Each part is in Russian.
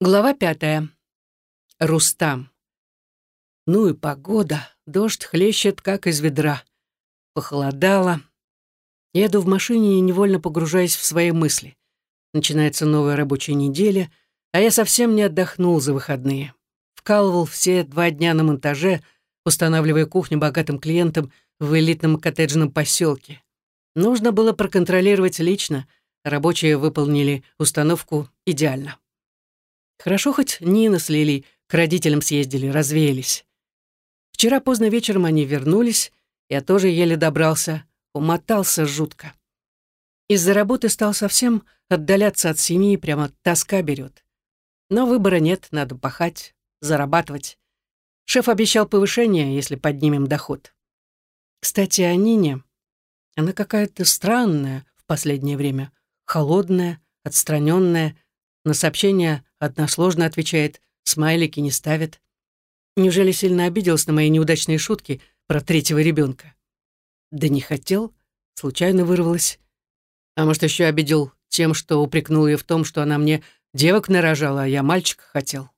Глава пятая. Рустам. Ну и погода. Дождь хлещет, как из ведра. Похолодало. Еду в машине и невольно погружаюсь в свои мысли. Начинается новая рабочая неделя, а я совсем не отдохнул за выходные. Вкалывал все два дня на монтаже, устанавливая кухню богатым клиентам в элитном коттеджном поселке. Нужно было проконтролировать лично. Рабочие выполнили установку идеально. Хорошо хоть Нина с Лилей к родителям съездили, развеялись. Вчера поздно вечером они вернулись, я тоже еле добрался, умотался жутко. Из-за работы стал совсем отдаляться от семьи, прямо тоска берет. Но выбора нет, надо пахать, зарабатывать. Шеф обещал повышение, если поднимем доход. Кстати, о Нине. Она какая-то странная в последнее время. Холодная, отстраненная, на сообщения односложно отвечает, смайлики не ставит. Неужели сильно обиделась на мои неудачные шутки про третьего ребенка? Да не хотел, случайно вырвалась. А может, еще обидел тем, что упрекнул ее в том, что она мне девок нарожала, а я мальчика хотел.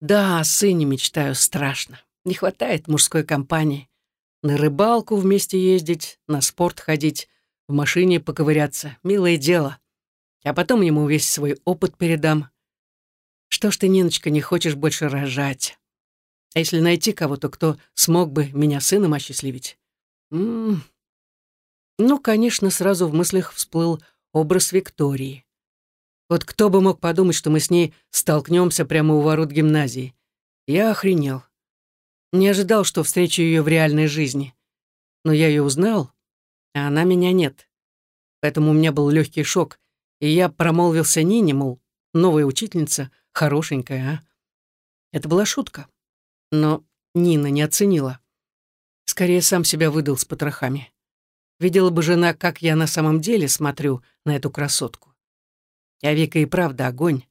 Да, о сыне мечтаю страшно. Не хватает мужской компании. На рыбалку вместе ездить, на спорт ходить, в машине поковыряться — милое дело а потом ему весь свой опыт передам. Что ж ты, Ниночка, не хочешь больше рожать? А если найти кого-то, кто смог бы меня сыном осчастливить? М -м -м. Ну, конечно, сразу в мыслях всплыл образ Виктории. Вот кто бы мог подумать, что мы с ней столкнемся прямо у ворот гимназии. Я охренел. Не ожидал, что встречу ее в реальной жизни. Но я ее узнал, а она меня нет. Поэтому у меня был легкий шок, и я промолвился Нине, мол, новая учительница, хорошенькая, а? Это была шутка. Но Нина не оценила. Скорее, сам себя выдал с потрохами. Видела бы жена, как я на самом деле смотрю на эту красотку. А Вика и правда огонь.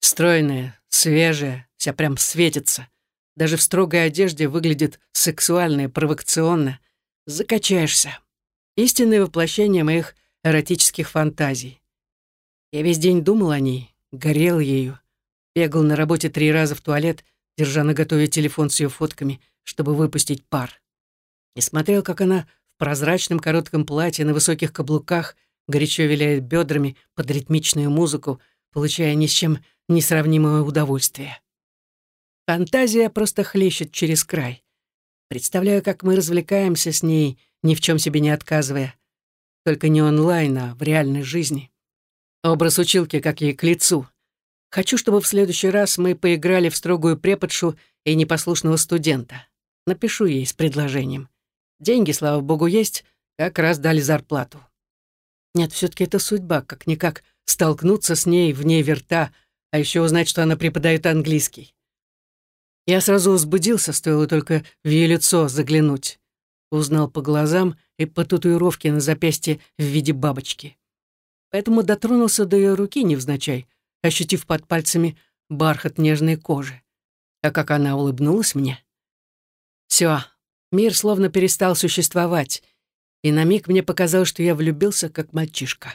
Стройная, свежая, вся прям светится. Даже в строгой одежде выглядит сексуально и провокационно. Закачаешься. Истинное воплощение моих эротических фантазий. Я весь день думал о ней, горел ею. Бегал на работе три раза в туалет, держа на готове телефон с ее фотками, чтобы выпустить пар. И смотрел, как она в прозрачном коротком платье на высоких каблуках горячо виляет бедрами под ритмичную музыку, получая ни с чем несравнимое удовольствие. Фантазия просто хлещет через край. Представляю, как мы развлекаемся с ней, ни в чем себе не отказывая. Только не онлайн, а в реальной жизни. Образ училки как ей к лицу. Хочу, чтобы в следующий раз мы поиграли в строгую преподшу и непослушного студента. Напишу ей с предложением. Деньги, слава богу, есть, как раз дали зарплату. Нет, все таки это судьба, как-никак столкнуться с ней вне верта, а еще узнать, что она преподает английский. Я сразу возбудился, стоило только в ее лицо заглянуть. Узнал по глазам и по татуировке на запястье в виде бабочки поэтому дотронулся до ее руки невзначай, ощутив под пальцами бархат нежной кожи. А как она улыбнулась мне. Все, мир словно перестал существовать, и на миг мне показалось, что я влюбился, как мальчишка.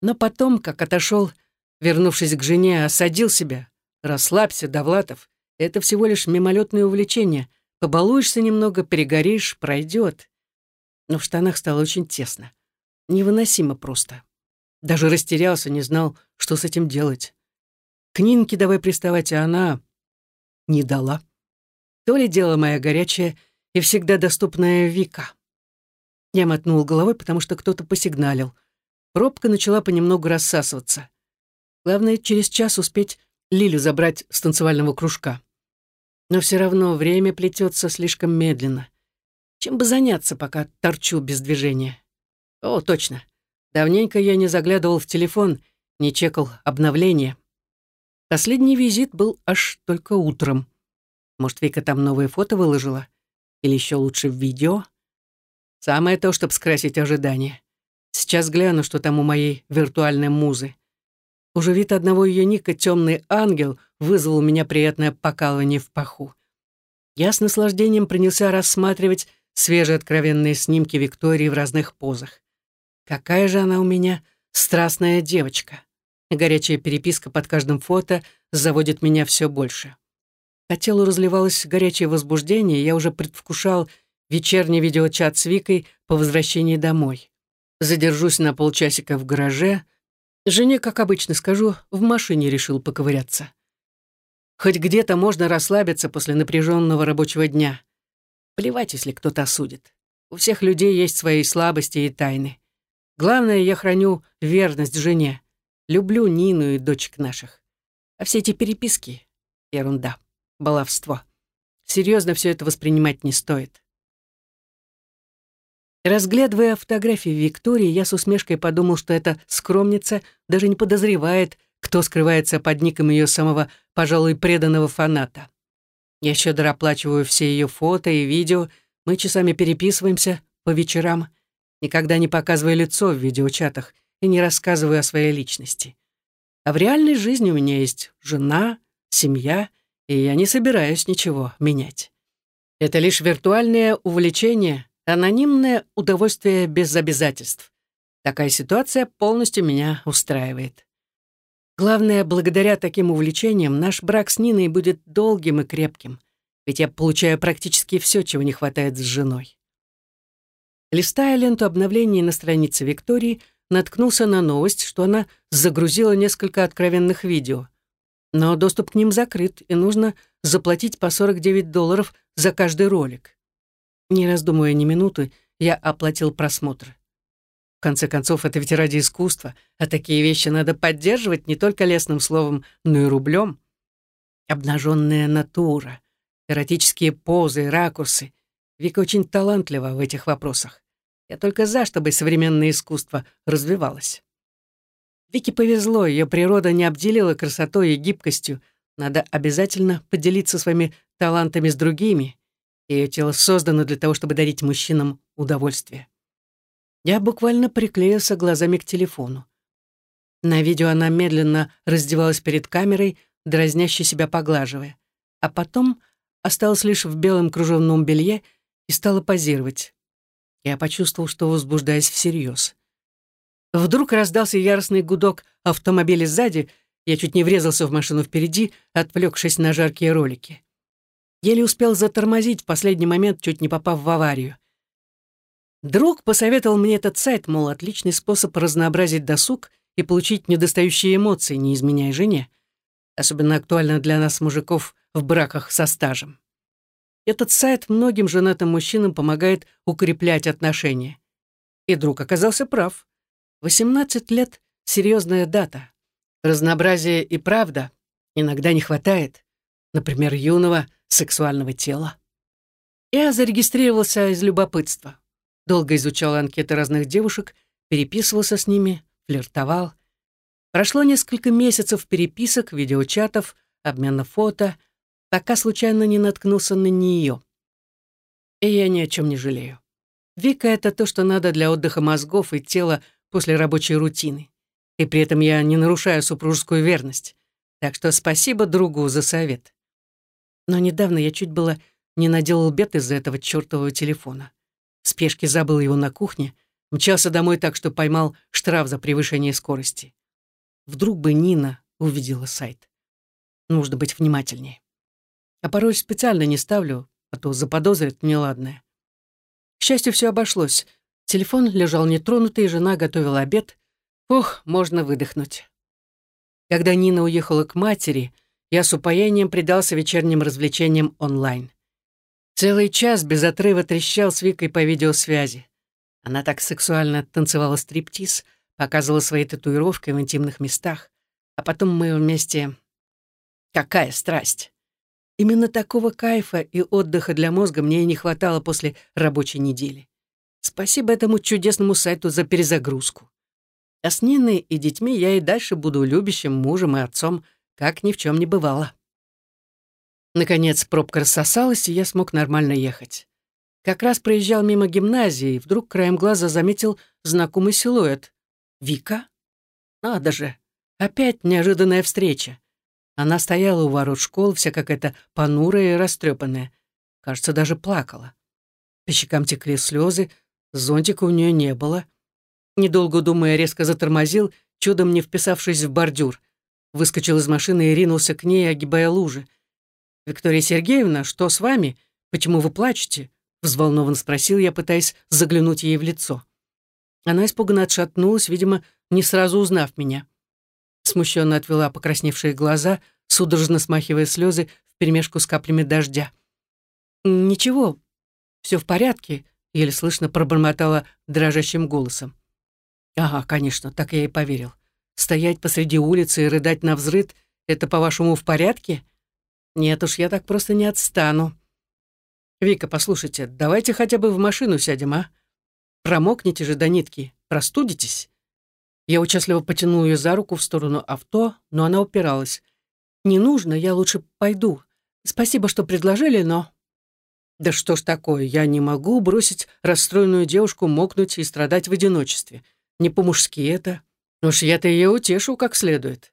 Но потом, как отошел, вернувшись к жене, осадил себя. «Расслабься, Довлатов, это всего лишь мимолетное увлечение. Побалуешься немного, перегоришь, пройдет. Но в штанах стало очень тесно. Невыносимо просто. Даже растерялся, не знал, что с этим делать. К Нинке давай приставать, а она не дала. То ли дело моя горячая и всегда доступная Вика. Я мотнул головой, потому что кто-то посигналил. Пробка начала понемногу рассасываться. Главное, через час успеть Лилю забрать с танцевального кружка. Но все равно время плетется слишком медленно. Чем бы заняться, пока торчу без движения? О, точно. Давненько я не заглядывал в телефон, не чекал обновления. Последний визит был аж только утром. Может, Вика там новые фото выложила? Или еще лучше в видео? Самое то, чтобы скрасить ожидания. Сейчас гляну, что там у моей виртуальной музы. Уже вид одного ее ника «Темный ангел» вызвал у меня приятное покалывание в паху. Я с наслаждением принялся рассматривать свежие откровенные снимки Виктории в разных позах. Какая же она у меня страстная девочка. горячая переписка под каждым фото заводит меня все больше. По телу разливалось горячее возбуждение, я уже предвкушал вечерний видеочат с Викой по возвращении домой. Задержусь на полчасика в гараже. Жене, как обычно скажу, в машине решил поковыряться. Хоть где-то можно расслабиться после напряженного рабочего дня. Плевать, если кто-то осудит. У всех людей есть свои слабости и тайны. Главное, я храню верность жене. Люблю Нину и дочек наших. А все эти переписки — ерунда, баловство. Серьезно все это воспринимать не стоит. Разглядывая фотографии Виктории, я с усмешкой подумал, что эта скромница даже не подозревает, кто скрывается под ником ее самого, пожалуй, преданного фаната. Я щедро оплачиваю все ее фото и видео, мы часами переписываемся по вечерам, никогда не показывая лицо в видеочатах и не рассказывая о своей личности. А в реальной жизни у меня есть жена, семья, и я не собираюсь ничего менять. Это лишь виртуальное увлечение, Анонимное удовольствие без обязательств. Такая ситуация полностью меня устраивает. Главное, благодаря таким увлечениям наш брак с Ниной будет долгим и крепким, ведь я получаю практически все, чего не хватает с женой. Листая ленту обновлений на странице Виктории, наткнулся на новость, что она загрузила несколько откровенных видео. Но доступ к ним закрыт, и нужно заплатить по 49 долларов за каждый ролик. Не раздумывая ни минуты, я оплатил просмотр. В конце концов, это ведь ради искусства, а такие вещи надо поддерживать не только лесным словом, но и рублем. Обнаженная натура, эротические позы, ракурсы. Вика очень талантлива в этих вопросах. Я только за, чтобы современное искусство развивалось. Вике повезло, ее природа не обделила красотой и гибкостью. Надо обязательно поделиться своими талантами с другими. Ее тело создано для того, чтобы дарить мужчинам удовольствие. Я буквально приклеился глазами к телефону. На видео она медленно раздевалась перед камерой, дразняще себя поглаживая. А потом осталась лишь в белом кружевном белье и стала позировать. Я почувствовал, что возбуждаюсь всерьез. Вдруг раздался яростный гудок автомобиля сзади, я чуть не врезался в машину впереди, отвлекшись на жаркие ролики. Еле успел затормозить в последний момент, чуть не попав в аварию. Друг посоветовал мне этот сайт, мол, отличный способ разнообразить досуг и получить недостающие эмоции, не изменяя жене. Особенно актуально для нас, мужиков, в браках со стажем. Этот сайт многим женатым мужчинам помогает укреплять отношения. И друг оказался прав. 18 лет — серьезная дата. Разнообразия и правда иногда не хватает. Например, юного, сексуального тела. Я зарегистрировался из любопытства. Долго изучал анкеты разных девушек, переписывался с ними, флиртовал. Прошло несколько месяцев переписок, видеочатов, обмена фото, пока случайно не наткнулся на нее. И я ни о чем не жалею. Вика — это то, что надо для отдыха мозгов и тела после рабочей рутины. И при этом я не нарушаю супружескую верность. Так что спасибо другу за совет. Но недавно я чуть было не наделал бед из-за этого чертового телефона. В спешке забыл его на кухне, мчался домой так, что поймал штраф за превышение скорости. Вдруг бы Нина увидела сайт. Нужно быть внимательнее. А порой специально не ставлю, а то заподозрит неладное. К счастью, все обошлось. Телефон лежал нетронутый, жена готовила обед. Ох, можно выдохнуть. Когда Нина уехала к матери, я с упоением предался вечерним развлечениям онлайн. Целый час без отрыва трещал с Викой по видеосвязи. Она так сексуально танцевала стриптиз, показывала свои татуировки в интимных местах, а потом мы вместе... Какая страсть! Именно такого кайфа и отдыха для мозга мне и не хватало после рабочей недели. Спасибо этому чудесному сайту за перезагрузку. А с Ниной и детьми я и дальше буду любящим мужем и отцом, как ни в чем не бывало. Наконец пробка рассосалась, и я смог нормально ехать. Как раз проезжал мимо гимназии, и вдруг краем глаза заметил знакомый силуэт. «Вика? Надо же! Опять неожиданная встреча!» Она стояла у ворот школы, вся какая-то понурая и растрепанная. Кажется, даже плакала. По щекам текли слезы, зонтика у нее не было. Недолго думая, резко затормозил, чудом не вписавшись в бордюр. Выскочил из машины и ринулся к ней, огибая лужи. «Виктория Сергеевна, что с вами? Почему вы плачете?» Взволнованно спросил я, пытаясь заглянуть ей в лицо. Она испуганно отшатнулась, видимо, не сразу узнав меня. Смущенно отвела покрасневшие глаза, судорожно смахивая слезы вперемешку с каплями дождя. «Ничего, все в порядке», — еле слышно пробормотала дрожащим голосом. «Ага, конечно, так я и поверил. Стоять посреди улицы и рыдать на взрыд — это, по-вашему, в порядке? Нет уж, я так просто не отстану. Вика, послушайте, давайте хотя бы в машину сядем, а? Промокнете же до нитки, простудитесь?» Я участливо потянул ее за руку в сторону авто, но она упиралась. «Не нужно, я лучше пойду. Спасибо, что предложили, но...» «Да что ж такое, я не могу бросить расстроенную девушку мокнуть и страдать в одиночестве. Не по-мужски это. Уж я-то ее утешу как следует».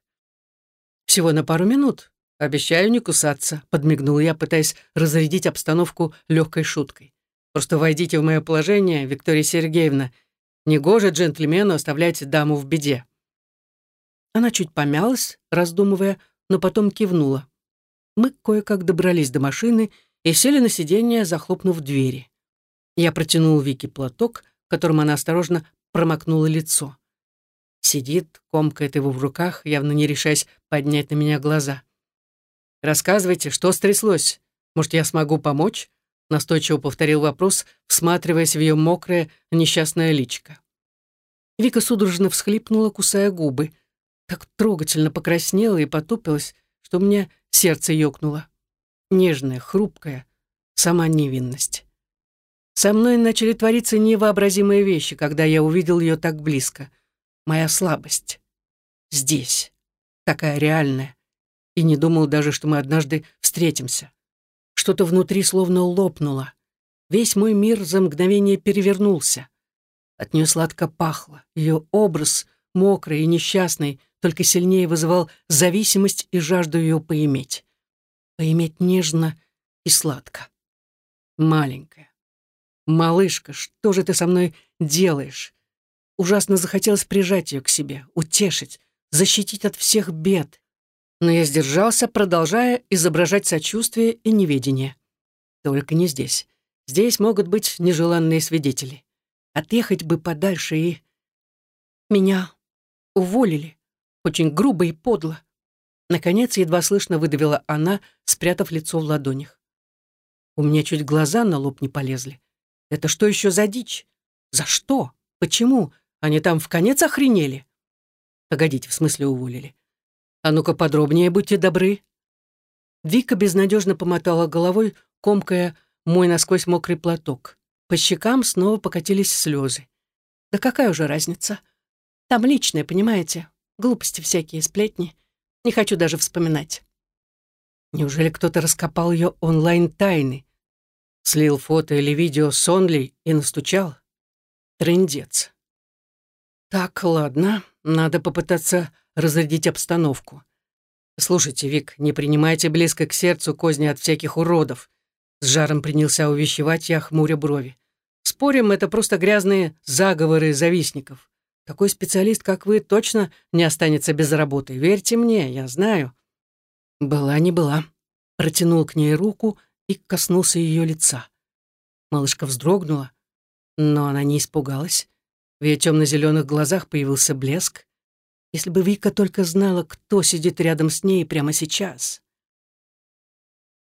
«Всего на пару минут. Обещаю не кусаться», — подмигнул я, пытаясь разрядить обстановку легкой шуткой. «Просто войдите в мое положение, Виктория Сергеевна, Негоже джентльмену оставлять даму в беде. Она чуть помялась, раздумывая, но потом кивнула. Мы кое-как добрались до машины и сели на сиденье, захлопнув двери. Я протянул Вике платок, которым она осторожно промокнула лицо. Сидит, комкает его в руках, явно не решаясь поднять на меня глаза. «Рассказывайте, что стряслось? Может, я смогу помочь?» Настойчиво повторил вопрос, всматриваясь в ее мокрое, несчастное личико. Вика судорожно всхлипнула, кусая губы. Так трогательно покраснела и потупилась, что у меня сердце ёкнуло. Нежная, хрупкая, сама невинность. Со мной начали твориться невообразимые вещи, когда я увидел ее так близко. Моя слабость. Здесь. Такая реальная. И не думал даже, что мы однажды встретимся. Что-то внутри словно лопнуло. Весь мой мир за мгновение перевернулся. От нее сладко пахло. Ее образ, мокрый и несчастный, только сильнее вызывал зависимость и жажду ее поиметь. Поиметь нежно и сладко. Маленькая. «Малышка, что же ты со мной делаешь?» Ужасно захотелось прижать ее к себе, утешить, защитить от всех бед но я сдержался, продолжая изображать сочувствие и неведение. Только не здесь. Здесь могут быть нежеланные свидетели. Отъехать бы подальше и... Меня уволили. Очень грубо и подло. Наконец, едва слышно выдавила она, спрятав лицо в ладонях. У меня чуть глаза на лоб не полезли. Это что еще за дичь? За что? Почему? Они там в конец охренели? Погодите, в смысле уволили? А ну-ка подробнее, будьте добры». Вика безнадежно помотала головой, комкая мой насквозь мокрый платок. По щекам снова покатились слезы. «Да какая уже разница? Там личное, понимаете? Глупости всякие, сплетни. Не хочу даже вспоминать». Неужели кто-то раскопал ее онлайн-тайны? Слил фото или видео с Онли и настучал? Трындец. Так, ладно, надо попытаться разрядить обстановку. «Слушайте, Вик, не принимайте близко к сердцу козни от всяких уродов», с жаром принялся увещевать я, хмуря брови. «Спорим, это просто грязные заговоры завистников. Такой специалист, как вы, точно не останется без работы. Верьте мне, я знаю». Была не была. Протянул к ней руку и коснулся ее лица. Малышка вздрогнула, но она не испугалась. В ее темно-зеленых глазах появился блеск. Если бы Вика только знала, кто сидит рядом с ней прямо сейчас.